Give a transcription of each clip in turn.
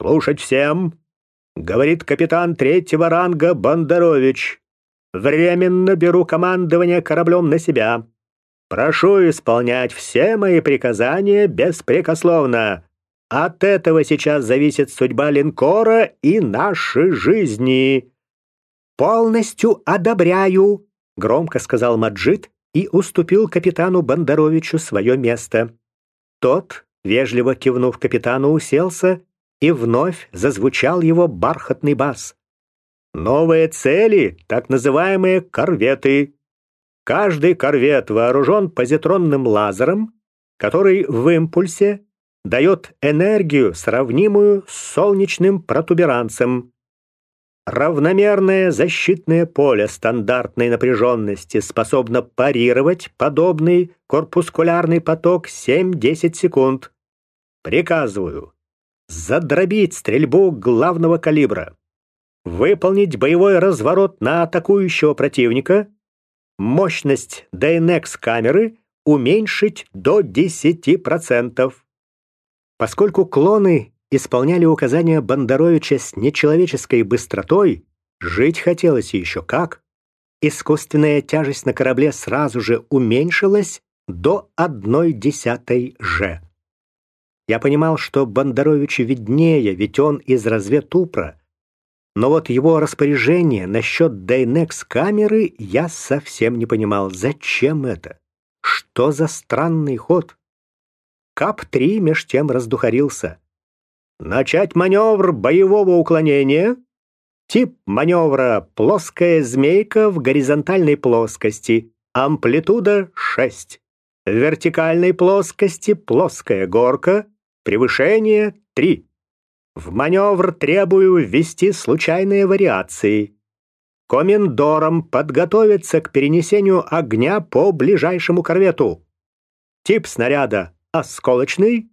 «Слушать всем!» — говорит капитан третьего ранга Бондарович. «Временно беру командование кораблем на себя. Прошу исполнять все мои приказания беспрекословно. От этого сейчас зависит судьба линкора и нашей жизни». «Полностью одобряю», — громко сказал Маджид и уступил капитану Бондаровичу свое место. Тот, вежливо кивнув капитану, уселся, и вновь зазвучал его бархатный бас. «Новые цели, так называемые корветы. Каждый корвет вооружен позитронным лазером, который в импульсе дает энергию, сравнимую с солнечным протуберанцем. Равномерное защитное поле стандартной напряженности способно парировать подобный корпускулярный поток 7-10 секунд. Приказываю задробить стрельбу главного калибра, выполнить боевой разворот на атакующего противника, мощность DNX-камеры уменьшить до 10%. Поскольку клоны исполняли указания Бондаровича с нечеловеческой быстротой, жить хотелось еще как. Искусственная тяжесть на корабле сразу же уменьшилась до одной десятой же. Я понимал, что Бондаровичу виднее, ведь он из разведупра. Но вот его распоряжение насчет Дайнекс-камеры я совсем не понимал. Зачем это? Что за странный ход? Кап-3 меж тем раздухарился. Начать маневр боевого уклонения. Тип маневра плоская змейка в горизонтальной плоскости. Амплитуда 6. В вертикальной плоскости плоская горка. Превышение 3. В маневр требую ввести случайные вариации. Комендорам подготовиться к перенесению огня по ближайшему корвету. Тип снаряда осколочный.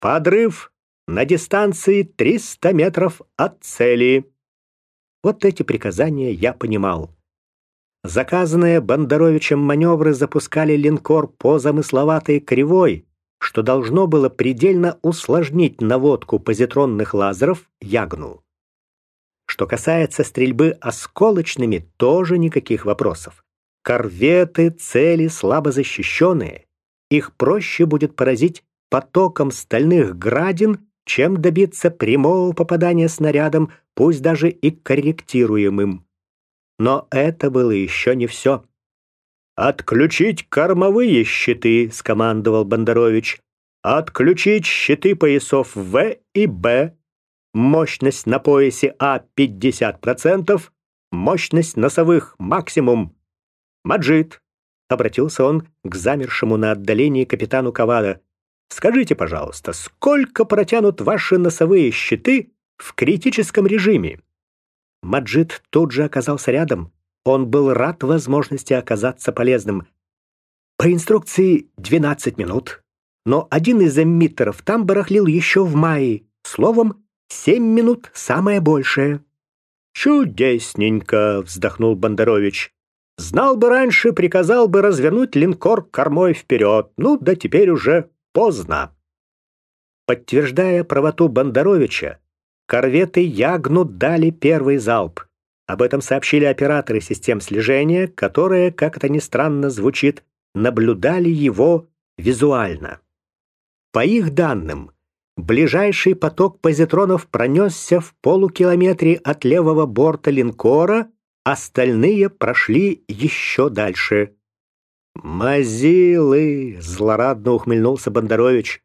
Подрыв на дистанции 300 метров от цели. Вот эти приказания я понимал. Заказанные Бондаровичем маневры запускали линкор по замысловатой кривой, что должно было предельно усложнить наводку позитронных лазеров Ягну. Что касается стрельбы осколочными, тоже никаких вопросов. Корветы, цели слабо защищенные. Их проще будет поразить потоком стальных градин чем добиться прямого попадания снарядом, пусть даже и корректируемым. Но это было еще не все. «Отключить кормовые щиты», — скомандовал Бондарович. «Отключить щиты поясов В и Б. Мощность на поясе А 50%, мощность носовых максимум. Маджид», — обратился он к замершему на отдалении капитану Кавада. Скажите, пожалуйста, сколько протянут ваши носовые щиты в критическом режиме?» Маджид тут же оказался рядом. Он был рад возможности оказаться полезным. По инструкции 12 минут, но один из эмиттеров там барахлил еще в мае. Словом, 7 минут самое большее. «Чудесненько!» — вздохнул Бондарович. «Знал бы раньше, приказал бы развернуть линкор кормой вперед. Ну, да теперь уже поздно. Подтверждая правоту Бондаровича, корветы Ягну дали первый залп. Об этом сообщили операторы систем слежения, которые, как это ни странно звучит, наблюдали его визуально. По их данным, ближайший поток позитронов пронесся в полукилометре от левого борта линкора, остальные прошли еще дальше. «Мазилы!» — злорадно ухмыльнулся Бондарович.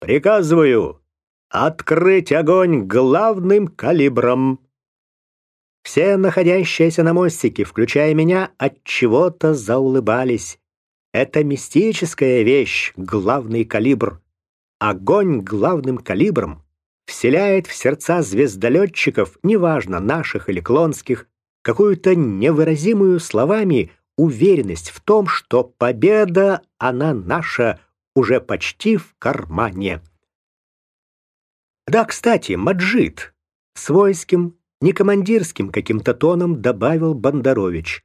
«Приказываю открыть огонь главным калибром!» Все находящиеся на мостике, включая меня, от чего-то заулыбались. Это мистическая вещь, главный калибр. Огонь главным калибром вселяет в сердца звездолетчиков, неважно, наших или клонских, какую-то невыразимую словами уверенность в том, что победа, она наша, уже почти в кармане. Да, кстати, Маджид свойским, не командирским каким-то тоном добавил Бондарович.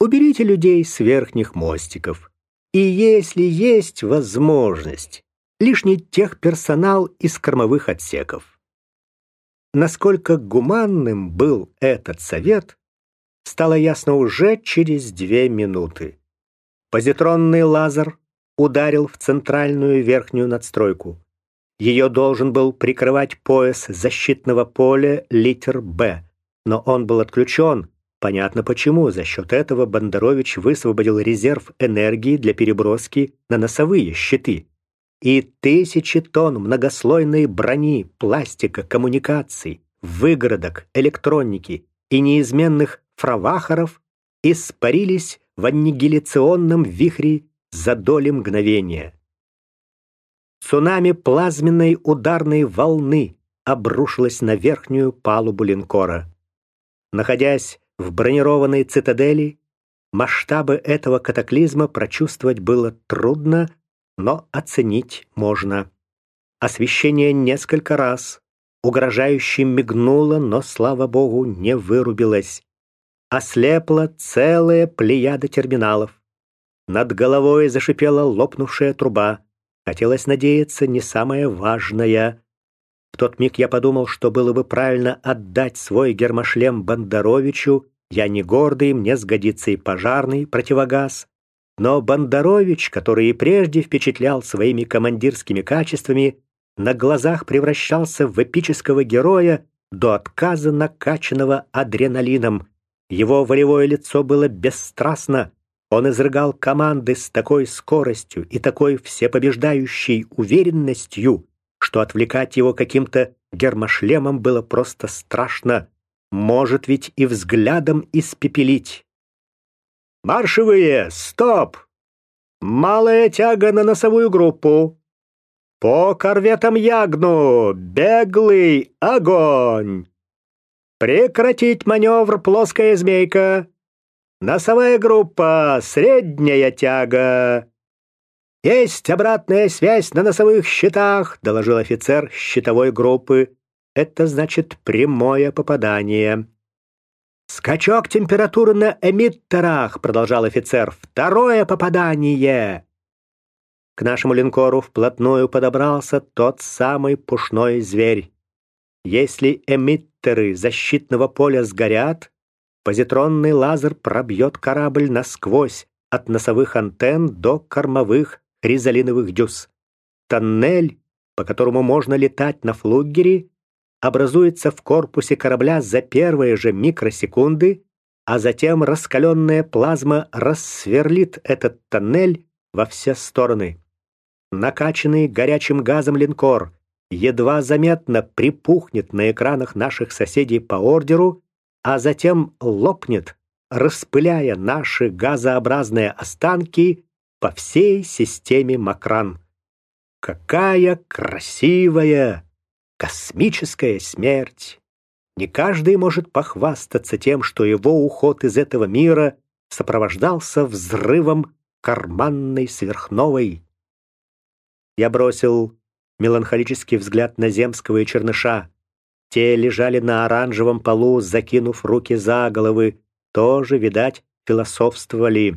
Уберите людей с верхних мостиков. И если есть возможность, лишний техперсонал из кормовых отсеков. насколько гуманным был этот совет, стало ясно уже через две минуты. Позитронный лазер ударил в центральную верхнюю надстройку. Ее должен был прикрывать пояс защитного поля литер «Б», но он был отключен. Понятно почему. За счет этого Бондарович высвободил резерв энергии для переброски на носовые щиты. И тысячи тонн многослойной брони, пластика, коммуникаций, выгородок, электроники и неизменных фравахаров испарились в аннигиляционном вихре за доли мгновения. Цунами плазменной ударной волны обрушилось на верхнюю палубу линкора. Находясь в бронированной цитадели, масштабы этого катаклизма прочувствовать было трудно, но оценить можно. Освещение несколько раз угрожающе мигнуло, но, слава богу, не вырубилось. Ослепла целая плеяда терминалов. Над головой зашипела лопнувшая труба. Хотелось надеяться, не самое важное. В тот миг я подумал, что было бы правильно отдать свой гермошлем Бондаровичу. Я не гордый, мне сгодится и пожарный противогаз. Но Бондарович, который и прежде впечатлял своими командирскими качествами, на глазах превращался в эпического героя до отказа накачанного адреналином. Его волевое лицо было бесстрастно, он изрыгал команды с такой скоростью и такой всепобеждающей уверенностью, что отвлекать его каким-то гермошлемом было просто страшно. Может ведь и взглядом испепелить. «Маршевые! Стоп! Малая тяга на носовую группу! По корветам Ягну! Беглый огонь! Прекратить маневр плоская змейка! Носовая группа, средняя тяга. Есть обратная связь на носовых щитах, доложил офицер щитовой группы. Это значит прямое попадание. Скачок температуры на эмиттерах, продолжал офицер. Второе попадание. К нашему линкору вплотную подобрался тот самый пушной зверь. Если эмиттеры защитного поля сгорят, Позитронный лазер пробьет корабль насквозь, от носовых антенн до кормовых хризалиновых дюз. Тоннель, по которому можно летать на флугере, образуется в корпусе корабля за первые же микросекунды, а затем раскаленная плазма рассверлит этот тоннель во все стороны. Накачанный горячим газом линкор едва заметно припухнет на экранах наших соседей по ордеру а затем лопнет, распыляя наши газообразные останки по всей системе Макран. Какая красивая космическая смерть! Не каждый может похвастаться тем, что его уход из этого мира сопровождался взрывом карманной сверхновой. Я бросил меланхолический взгляд на Земского и Черныша. Те лежали на оранжевом полу, закинув руки за головы, тоже, видать, философствовали.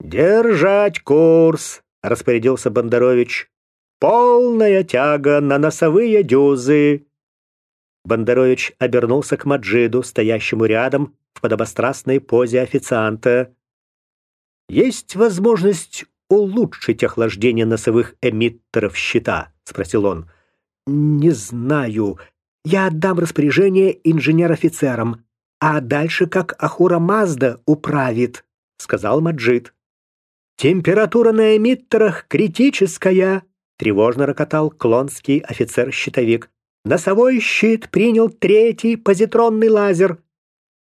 «Держать курс!» — распорядился Бондарович. «Полная тяга на носовые дюзы!» Бондарович обернулся к Маджиду, стоящему рядом в подобострастной позе официанта. «Есть возможность улучшить охлаждение носовых эмиттеров щита?» — спросил он. «Не знаю», я отдам распоряжение инженер-офицерам, а дальше как Ахура Мазда управит», — сказал Маджид. «Температура на эмиттерах критическая», — тревожно рокотал клонский офицер-щитовик. «Носовой щит принял третий позитронный лазер.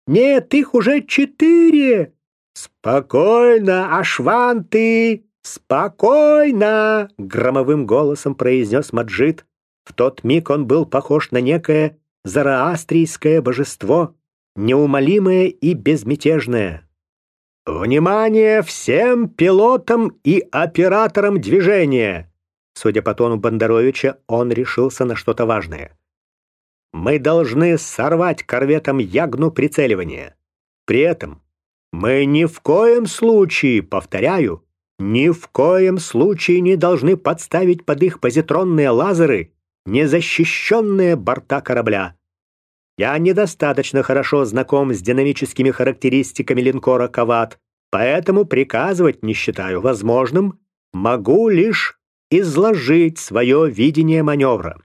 Нет, их уже четыре!» «Спокойно, Ашванты! Спокойно!» — громовым голосом произнес Маджид. В тот миг он был похож на некое зараастрийское божество, неумолимое и безмятежное. «Внимание всем пилотам и операторам движения!» Судя по тону Бондаровича, он решился на что-то важное. «Мы должны сорвать корветом ягну прицеливания. При этом мы ни в коем случае, повторяю, ни в коем случае не должны подставить под их позитронные лазеры незащищенные борта корабля. Я недостаточно хорошо знаком с динамическими характеристиками линкора «Кават», поэтому приказывать не считаю возможным, могу лишь изложить свое видение маневра.